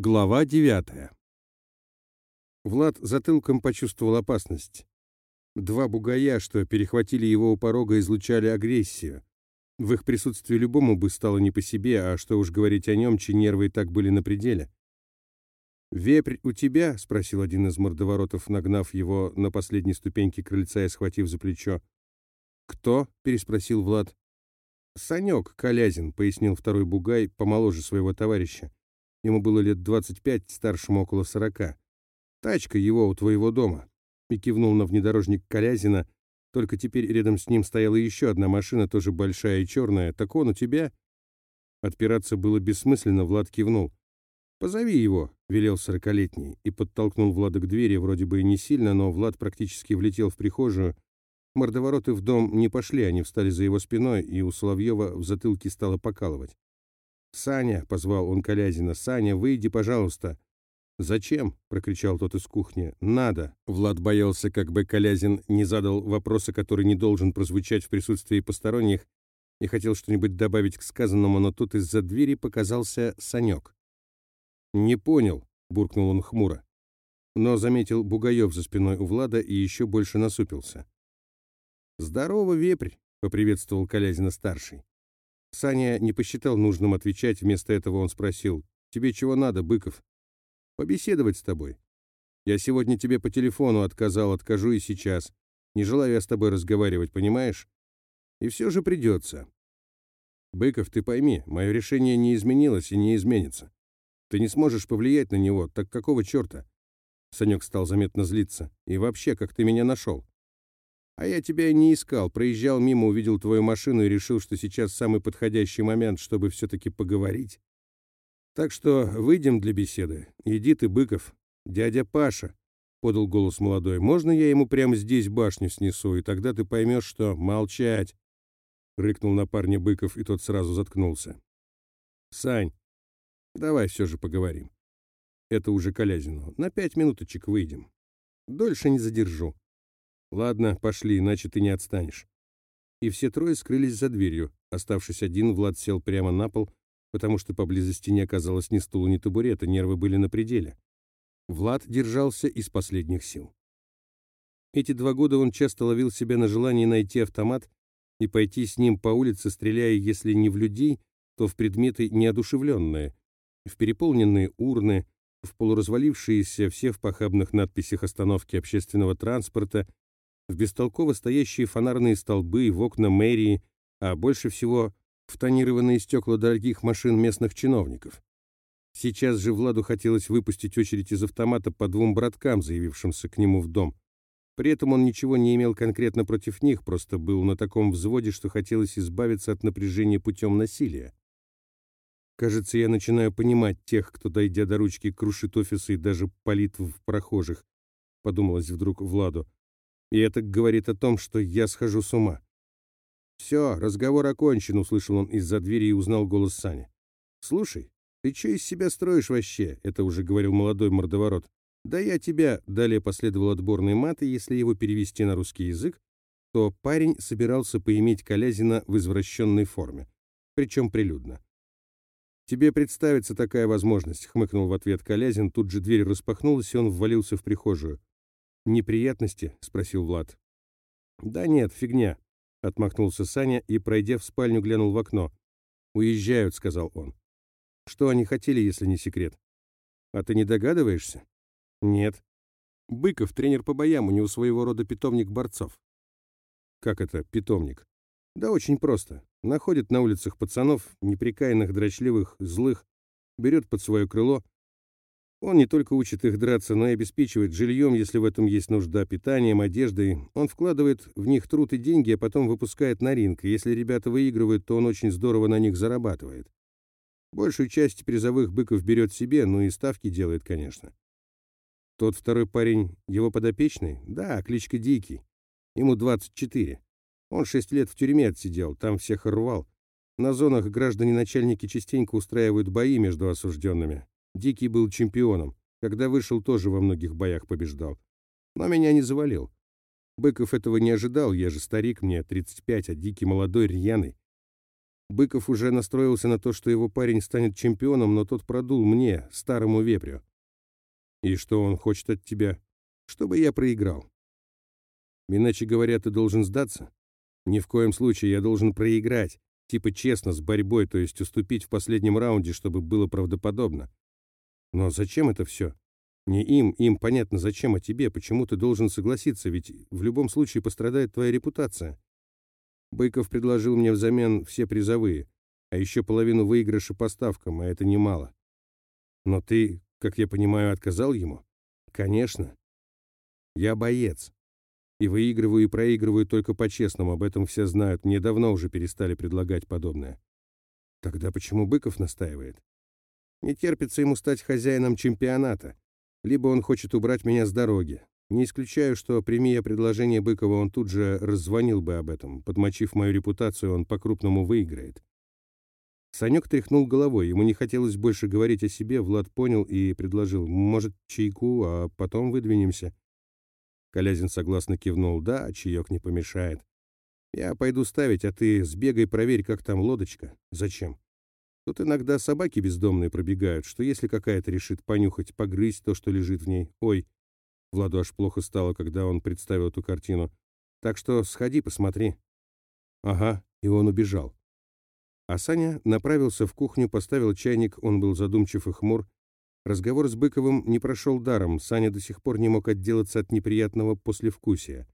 Глава девятая. Влад затылком почувствовал опасность. Два бугая, что перехватили его у порога, излучали агрессию. В их присутствии любому бы стало не по себе, а что уж говорить о нем, чьи нервы и так были на пределе. «Вепрь у тебя?» — спросил один из мордоворотов, нагнав его на последней ступеньке крыльца и схватив за плечо. «Кто?» — переспросил Влад. «Санек Колязин», — пояснил второй бугай, помоложе своего товарища. Ему было лет двадцать пять, старшему около сорока. «Тачка его у твоего дома», — и кивнул на внедорожник Колязина. Только теперь рядом с ним стояла еще одна машина, тоже большая и черная. «Так он у тебя?» Отпираться было бессмысленно, Влад кивнул. «Позови его», — велел сорокалетний, и подтолкнул Влада к двери, вроде бы и не сильно, но Влад практически влетел в прихожую. Мордовороты в дом не пошли, они встали за его спиной, и у Соловьева в затылке стало покалывать. «Саня!» — позвал он Колязина. «Саня, выйди, пожалуйста!» «Зачем?» — прокричал тот из кухни. «Надо!» Влад боялся, как бы Колязин не задал вопроса, который не должен прозвучать в присутствии посторонних, и хотел что-нибудь добавить к сказанному, но тут из-за двери показался Санек. «Не понял», — буркнул он хмуро. Но заметил Бугаев за спиной у Влада и еще больше насупился. «Здорово, вепрь!» — поприветствовал Колязина-старший. Саня не посчитал нужным отвечать, вместо этого он спросил, «Тебе чего надо, Быков?» «Побеседовать с тобой. Я сегодня тебе по телефону отказал, откажу и сейчас. Не желаю я с тобой разговаривать, понимаешь? И все же придется. Быков, ты пойми, мое решение не изменилось и не изменится. Ты не сможешь повлиять на него, так какого черта?» Санек стал заметно злиться. «И вообще, как ты меня нашел?» А я тебя не искал. Проезжал мимо, увидел твою машину и решил, что сейчас самый подходящий момент, чтобы все-таки поговорить. Так что выйдем для беседы. Иди ты, Быков. Дядя Паша, — подал голос молодой, — можно я ему прямо здесь башню снесу, и тогда ты поймешь, что молчать. Рыкнул на парня Быков, и тот сразу заткнулся. Сань, давай все же поговорим. Это уже Колязину. На пять минуточек выйдем. Дольше не задержу. «Ладно, пошли, иначе ты не отстанешь». И все трое скрылись за дверью. Оставшись один, Влад сел прямо на пол, потому что поблизости не оказалось ни стула, ни табурета, нервы были на пределе. Влад держался из последних сил. Эти два года он часто ловил себя на желании найти автомат и пойти с ним по улице, стреляя, если не в людей, то в предметы неодушевленные, в переполненные урны, в полуразвалившиеся все в похабных надписях остановки общественного транспорта в бестолково стоящие фонарные столбы, в окна мэрии, а больше всего в тонированные стекла дорогих машин местных чиновников. Сейчас же Владу хотелось выпустить очередь из автомата по двум браткам, заявившимся к нему в дом. При этом он ничего не имел конкретно против них, просто был на таком взводе, что хотелось избавиться от напряжения путем насилия. Кажется, я начинаю понимать тех, кто, дойдя до ручки, крушит офисы и даже палит в прохожих, подумалось вдруг Владу. И это говорит о том, что я схожу с ума. «Все, разговор окончен», — услышал он из-за двери и узнал голос Сани. «Слушай, ты что из себя строишь вообще?» — это уже говорил молодой мордоворот. «Да я тебя...» — далее последовал отборный мат, и если его перевести на русский язык, то парень собирался поиметь Колязина в извращенной форме, причем прилюдно. «Тебе представится такая возможность», — хмыкнул в ответ Колязин, тут же дверь распахнулась, и он ввалился в прихожую. «Неприятности?» — спросил Влад. «Да нет, фигня», — отмахнулся Саня и, пройдя в спальню, глянул в окно. «Уезжают», — сказал он. «Что они хотели, если не секрет?» «А ты не догадываешься?» «Нет». «Быков, тренер по боям, у него своего рода питомник борцов». «Как это, питомник?» «Да очень просто. Находит на улицах пацанов, неприкаянных, дрочливых, злых, берет под свое крыло, он не только учит их драться, но и обеспечивает жильем, если в этом есть нужда, питанием, одеждой. Он вкладывает в них труд и деньги, а потом выпускает на ринг. Если ребята выигрывают, то он очень здорово на них зарабатывает. Большую часть призовых быков берет себе, ну и ставки делает, конечно. Тот второй парень, его подопечный? Да, кличка Дикий. Ему 24. Он 6 лет в тюрьме отсидел, там всех рвал. На зонах граждане-начальники частенько устраивают бои между осужденными. Дикий был чемпионом. Когда вышел, тоже во многих боях побеждал. Но меня не завалил. Быков этого не ожидал, я же старик, мне 35, а Дикий молодой, рьяный. Быков уже настроился на то, что его парень станет чемпионом, но тот продул мне, старому вепрю. И что он хочет от тебя? Чтобы я проиграл. Иначе говоря, ты должен сдаться? Ни в коем случае я должен проиграть. Типа честно, с борьбой, то есть уступить в последнем раунде, чтобы было правдоподобно. Но зачем это все? Не им, им понятно зачем, а тебе, почему ты должен согласиться, ведь в любом случае пострадает твоя репутация. Быков предложил мне взамен все призовые, а еще половину выигрыша по ставкам, а это немало. Но ты, как я понимаю, отказал ему? Конечно. Я боец. И выигрываю и проигрываю только по-честному, об этом все знают, мне давно уже перестали предлагать подобное. Тогда почему Быков настаивает? Не терпится ему стать хозяином чемпионата. Либо он хочет убрать меня с дороги, не исключаю, что, прими я предложение Быкова, он тут же раззвонил бы об этом. Подмочив мою репутацию, он по-крупному выиграет. Санек тряхнул головой. Ему не хотелось больше говорить о себе. Влад понял и предложил. Может, чайку, а потом выдвинемся. Колязин согласно кивнул. Да, чаек не помешает. Я пойду ставить, а ты сбегай, проверь, как там лодочка. Зачем? Тут иногда собаки бездомные пробегают, что если какая-то решит понюхать, погрызть то, что лежит в ней. Ой, Владу аж плохо стало, когда он представил эту картину. «Так что сходи, посмотри». Ага, и он убежал. А Саня направился в кухню, поставил чайник, он был задумчив и хмур. Разговор с Быковым не прошел даром, Саня до сих пор не мог отделаться от неприятного послевкусия.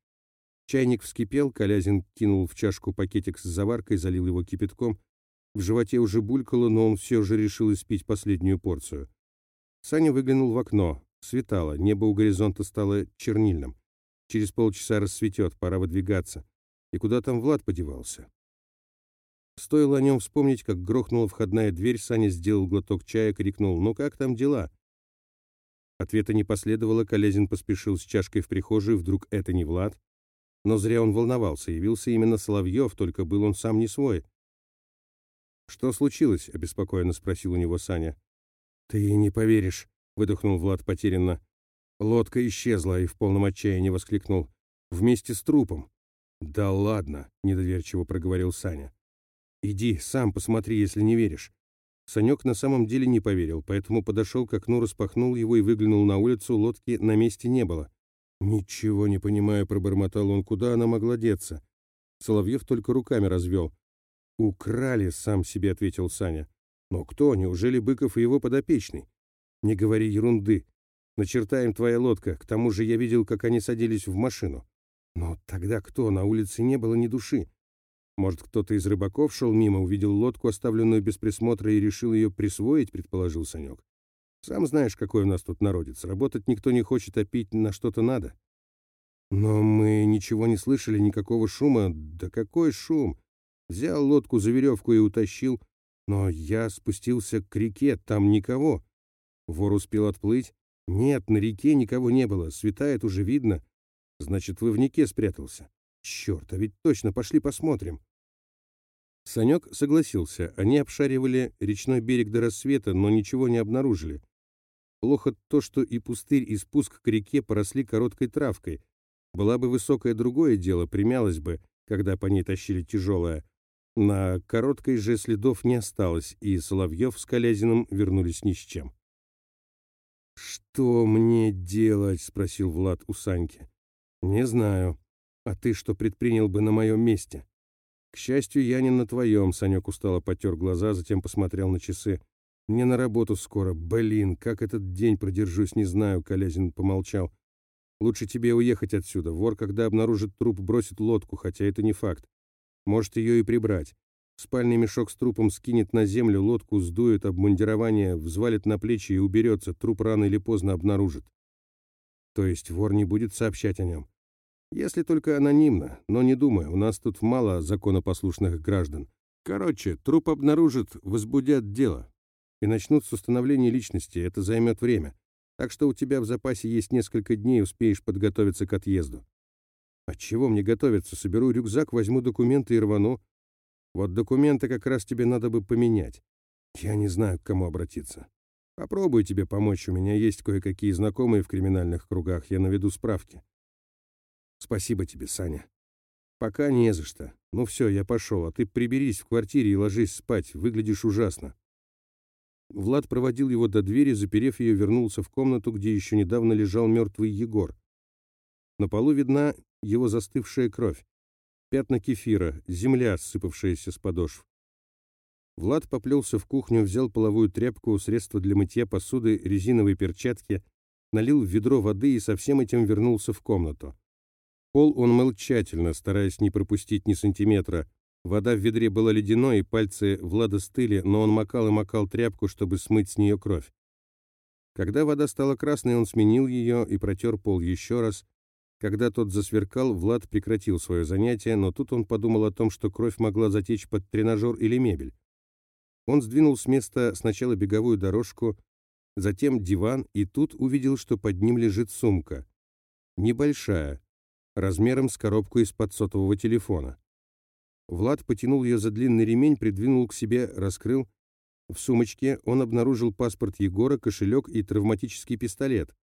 Чайник вскипел, Колязин кинул в чашку пакетик с заваркой, залил его кипятком. В животе уже булькало, но он все же решил испить последнюю порцию. Саня выглянул в окно. Светало, небо у горизонта стало чернильным. Через полчаса рассветет, пора выдвигаться. И куда там Влад подевался? Стоило о нем вспомнить, как грохнула входная дверь, Саня сделал глоток чая, крикнул «Ну как там дела?» Ответа не последовало, Колязин поспешил с чашкой в прихожую, вдруг это не Влад. Но зря он волновался, явился именно Соловьев, только был он сам не свой. «Что случилось?» — обеспокоенно спросил у него Саня. «Ты не поверишь», — выдохнул Влад потерянно. Лодка исчезла и в полном отчаянии воскликнул. «Вместе с трупом». «Да ладно», — недоверчиво проговорил Саня. «Иди, сам посмотри, если не веришь». Санек на самом деле не поверил, поэтому подошел к окну, распахнул его и выглянул на улицу, лодки на месте не было. «Ничего не понимаю», — пробормотал он, — «куда она могла деться?» Соловьев только руками развел. «Украли», — сам себе ответил Саня. «Но кто? Неужели Быков и его подопечный?» «Не говори ерунды. Начертаем твоя лодка. К тому же я видел, как они садились в машину. Но тогда кто? На улице не было ни души. Может, кто-то из рыбаков шел мимо, увидел лодку, оставленную без присмотра, и решил ее присвоить, предположил Санек. Сам знаешь, какой у нас тут народец. Работать никто не хочет, а пить на что-то надо. Но мы ничего не слышали, никакого шума. Да какой шум? Взял лодку за веревку и утащил. Но я спустился к реке, там никого. Вор успел отплыть? Нет, на реке никого не было, светает уже видно. Значит, вы в Нике спрятался. Черт, а ведь точно, пошли посмотрим. Санек согласился. Они обшаривали речной берег до рассвета, но ничего не обнаружили. Плохо то, что и пустырь, и спуск к реке поросли короткой травкой. Была бы высокое другое дело, примялось бы, когда по ней тащили тяжелое. На короткой же следов не осталось, и Соловьев с Колязиным вернулись ни с чем. «Что мне делать?» — спросил Влад у Саньки. «Не знаю. А ты что предпринял бы на моем месте?» «К счастью, я не на твоем», — Санек устало потер глаза, затем посмотрел на часы. «Мне на работу скоро. Блин, как этот день продержусь, не знаю», — Колязин помолчал. «Лучше тебе уехать отсюда. Вор, когда обнаружит труп, бросит лодку, хотя это не факт. Может ее и прибрать. Спальный мешок с трупом скинет на землю, лодку сдует, обмундирование, взвалит на плечи и уберется, труп рано или поздно обнаружит. То есть вор не будет сообщать о нем. Если только анонимно, но не думаю, у нас тут мало законопослушных граждан. Короче, труп обнаружат, возбудят дело. И начнут с установления личности, это займет время. Так что у тебя в запасе есть несколько дней, успеешь подготовиться к отъезду. От чего мне готовиться? Соберу рюкзак, возьму документы и рвану. Вот документы как раз тебе надо бы поменять. Я не знаю, к кому обратиться. Попробую тебе помочь, у меня есть кое-какие знакомые в криминальных кругах, я наведу справки. Спасибо тебе, Саня. Пока не за что. Ну все, я пошел, а ты приберись в квартире и ложись спать, выглядишь ужасно. Влад проводил его до двери, заперев ее, вернулся в комнату, где еще недавно лежал мертвый Егор. На полу видна его застывшая кровь, пятна кефира, земля, сыпавшаяся с подошв. Влад поплелся в кухню, взял половую тряпку, средство для мытья посуды, резиновые перчатки, налил в ведро воды и со всем этим вернулся в комнату. Пол он мыл тщательно, стараясь не пропустить ни сантиметра. Вода в ведре была ледяной, и пальцы Влада стыли, но он макал и макал тряпку, чтобы смыть с нее кровь. Когда вода стала красной, он сменил ее и протер пол еще раз. Когда тот засверкал, Влад прекратил свое занятие, но тут он подумал о том, что кровь могла затечь под тренажер или мебель. Он сдвинул с места сначала беговую дорожку, затем диван, и тут увидел, что под ним лежит сумка. Небольшая, размером с коробку из-под сотового телефона. Влад потянул ее за длинный ремень, придвинул к себе, раскрыл. В сумочке он обнаружил паспорт Егора, кошелек и травматический пистолет.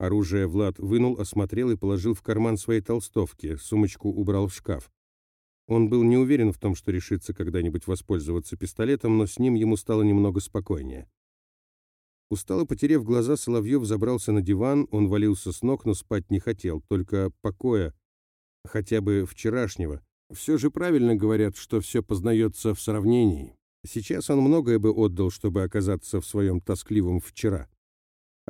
Оружие Влад вынул, осмотрел и положил в карман своей толстовки, сумочку убрал в шкаф. Он был не уверен в том, что решится когда-нибудь воспользоваться пистолетом, но с ним ему стало немного спокойнее. Устало потерев глаза, Соловьев забрался на диван, он валился с ног, но спать не хотел, только покоя, хотя бы вчерашнего. Все же правильно говорят, что все познается в сравнении. Сейчас он многое бы отдал, чтобы оказаться в своем тоскливом вчера.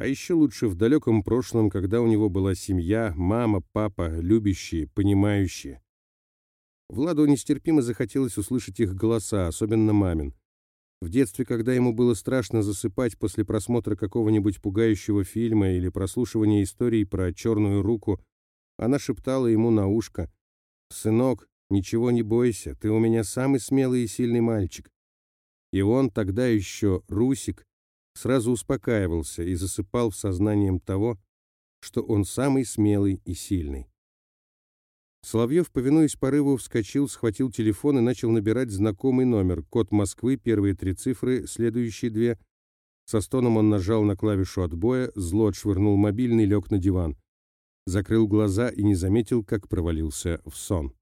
А еще лучше в далеком прошлом, когда у него была семья, мама, папа, любящие, понимающие. Владу нестерпимо захотелось услышать их голоса, особенно мамин. В детстве, когда ему было страшно засыпать после просмотра какого-нибудь пугающего фильма или прослушивания историй про черную руку, она шептала ему на ушко «Сынок, ничего не бойся, ты у меня самый смелый и сильный мальчик». И он, тогда еще Русик, сразу успокаивался и засыпал в сознанием того, что он самый смелый и сильный. Соловьев, повинуясь порыву, вскочил, схватил телефон и начал набирать знакомый номер. Код Москвы, первые три цифры, следующие две. Со стоном он нажал на клавишу отбоя, зло отшвырнул мобильный, лег на диван. Закрыл глаза и не заметил, как провалился в сон.